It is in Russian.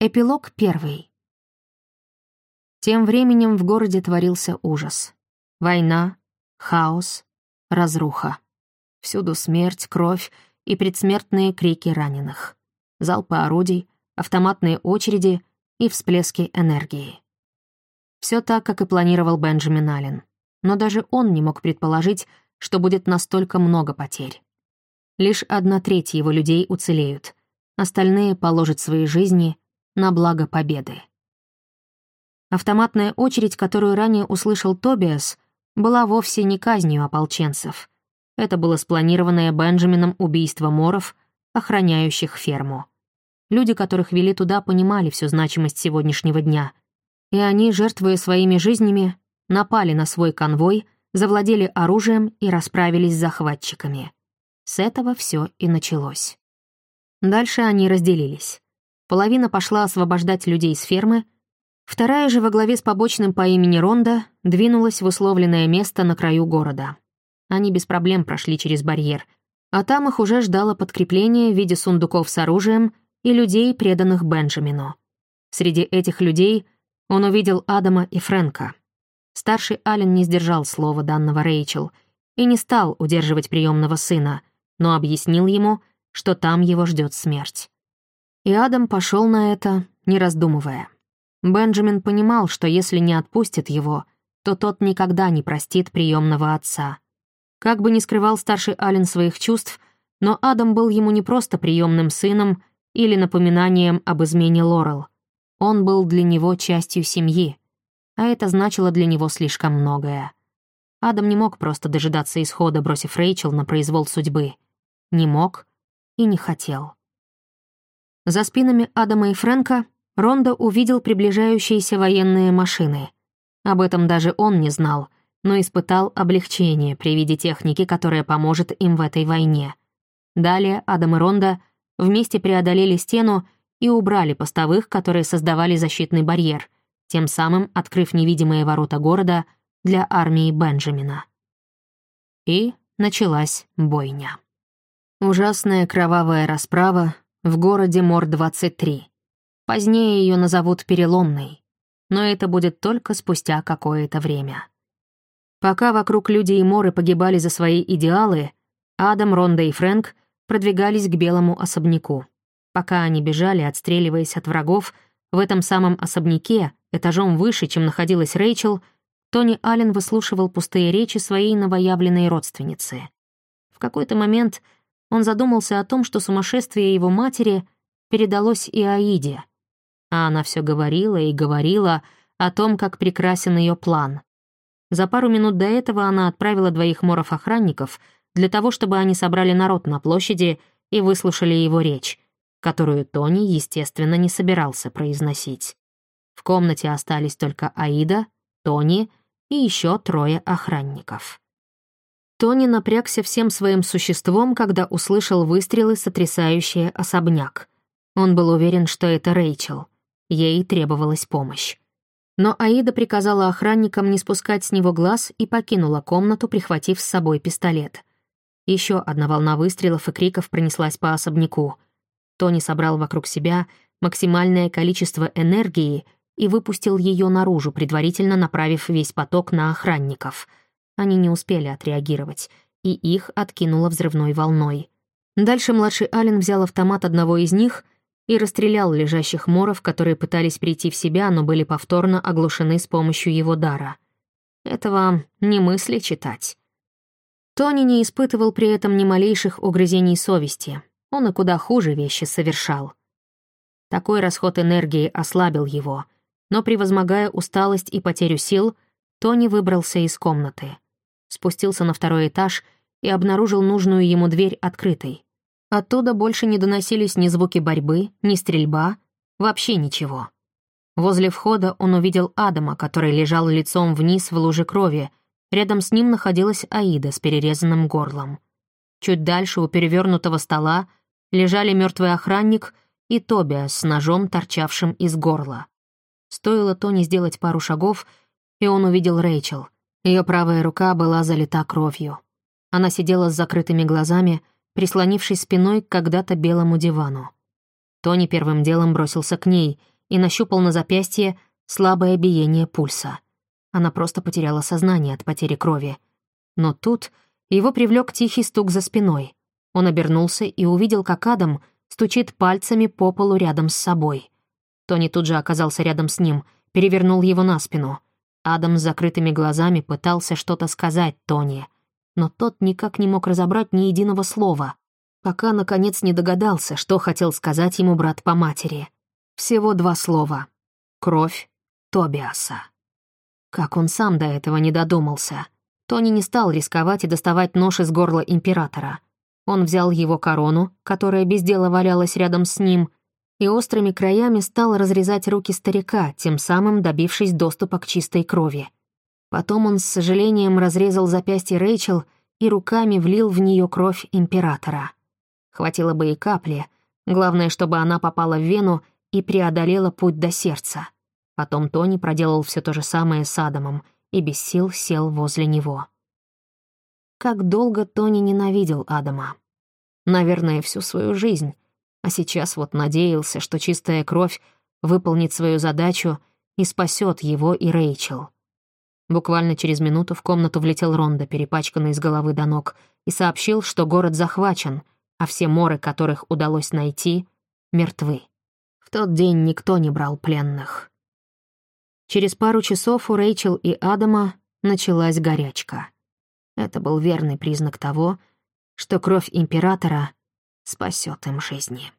Эпилог первый. Тем временем в городе творился ужас. Война, хаос, разруха. Всюду смерть, кровь и предсмертные крики раненых. Залпы орудий, автоматные очереди и всплески энергии. Все так, как и планировал Бенджамин Аллен. Но даже он не мог предположить, что будет настолько много потерь. Лишь одна треть его людей уцелеют, остальные положат свои жизни на благо победы. Автоматная очередь, которую ранее услышал Тобиас, была вовсе не казнью ополченцев. Это было спланированное Бенджамином убийство моров, охраняющих ферму. Люди, которых вели туда, понимали всю значимость сегодняшнего дня. И они, жертвуя своими жизнями, напали на свой конвой, завладели оружием и расправились с захватчиками. С этого все и началось. Дальше они разделились. Половина пошла освобождать людей с фермы, вторая же во главе с побочным по имени Ронда двинулась в условленное место на краю города. Они без проблем прошли через барьер, а там их уже ждало подкрепление в виде сундуков с оружием и людей, преданных Бенджамину. Среди этих людей он увидел Адама и Фрэнка. Старший Ален не сдержал слова данного Рэйчел и не стал удерживать приемного сына, но объяснил ему, что там его ждет смерть. И Адам пошел на это, не раздумывая. Бенджамин понимал, что если не отпустит его, то тот никогда не простит приемного отца. Как бы ни скрывал старший Ален своих чувств, но Адам был ему не просто приемным сыном или напоминанием об измене Лорел. Он был для него частью семьи, а это значило для него слишком многое. Адам не мог просто дожидаться исхода, бросив Рэйчел на произвол судьбы. Не мог и не хотел. За спинами Адама и Фрэнка Рондо увидел приближающиеся военные машины. Об этом даже он не знал, но испытал облегчение при виде техники, которая поможет им в этой войне. Далее Адам и Рондо вместе преодолели стену и убрали постовых, которые создавали защитный барьер, тем самым открыв невидимые ворота города для армии Бенджамина. И началась бойня. Ужасная кровавая расправа в городе Мор-23. Позднее ее назовут Переломной, но это будет только спустя какое-то время. Пока вокруг люди и Моры погибали за свои идеалы, Адам, Ронда и Фрэнк — продвигались к белому особняку. Пока они бежали, отстреливаясь от врагов, в этом самом особняке, этажом выше, чем находилась Рэйчел, Тони Аллен выслушивал пустые речи своей новоявленной родственницы. В какой-то момент он задумался о том, что сумасшествие его матери передалось и Аиде. А она все говорила и говорила о том, как прекрасен ее план. За пару минут до этого она отправила двоих моров-охранников — для того, чтобы они собрали народ на площади и выслушали его речь, которую Тони, естественно, не собирался произносить. В комнате остались только Аида, Тони и еще трое охранников. Тони напрягся всем своим существом, когда услышал выстрелы, сотрясающие особняк. Он был уверен, что это Рэйчел. Ей требовалась помощь. Но Аида приказала охранникам не спускать с него глаз и покинула комнату, прихватив с собой пистолет. Еще одна волна выстрелов и криков пронеслась по особняку. Тони собрал вокруг себя максимальное количество энергии и выпустил ее наружу, предварительно направив весь поток на охранников. Они не успели отреагировать, и их откинуло взрывной волной. Дальше младший Ален взял автомат одного из них и расстрелял лежащих моров, которые пытались прийти в себя, но были повторно оглушены с помощью его дара. Это вам не мысли читать. Тони не испытывал при этом ни малейших угрызений совести. Он и куда хуже вещи совершал. Такой расход энергии ослабил его, но, превозмогая усталость и потерю сил, Тони выбрался из комнаты. Спустился на второй этаж и обнаружил нужную ему дверь открытой. Оттуда больше не доносились ни звуки борьбы, ни стрельба, вообще ничего. Возле входа он увидел Адама, который лежал лицом вниз в луже крови, Рядом с ним находилась Аида с перерезанным горлом. Чуть дальше у перевернутого стола лежали мертвый охранник и Тобиас с ножом, торчавшим из горла. Стоило Тони сделать пару шагов, и он увидел Рэйчел. Ее правая рука была залита кровью. Она сидела с закрытыми глазами, прислонившись спиной к когда-то белому дивану. Тони первым делом бросился к ней и нащупал на запястье слабое биение пульса. Она просто потеряла сознание от потери крови. Но тут его привлек тихий стук за спиной. Он обернулся и увидел, как Адам стучит пальцами по полу рядом с собой. Тони тут же оказался рядом с ним, перевернул его на спину. Адам с закрытыми глазами пытался что-то сказать Тони, но тот никак не мог разобрать ни единого слова, пока, наконец, не догадался, что хотел сказать ему брат по матери. Всего два слова. Кровь Тобиаса. Как он сам до этого не додумался. Тони не стал рисковать и доставать нож из горла императора. Он взял его корону, которая без дела валялась рядом с ним, и острыми краями стал разрезать руки старика, тем самым добившись доступа к чистой крови. Потом он с сожалением разрезал запястье Рэйчел и руками влил в нее кровь императора. Хватило бы и капли, главное, чтобы она попала в вену и преодолела путь до сердца. Потом Тони проделал все то же самое с Адамом и без сил сел возле него. Как долго Тони ненавидел Адама. Наверное, всю свою жизнь. А сейчас вот надеялся, что чистая кровь выполнит свою задачу и спасет его и Рэйчел. Буквально через минуту в комнату влетел Ронда, перепачканный с головы до ног, и сообщил, что город захвачен, а все моры, которых удалось найти, мертвы. В тот день никто не брал пленных. Через пару часов у Рэйчел и Адама началась горячка. Это был верный признак того, что кровь императора спасет им жизни.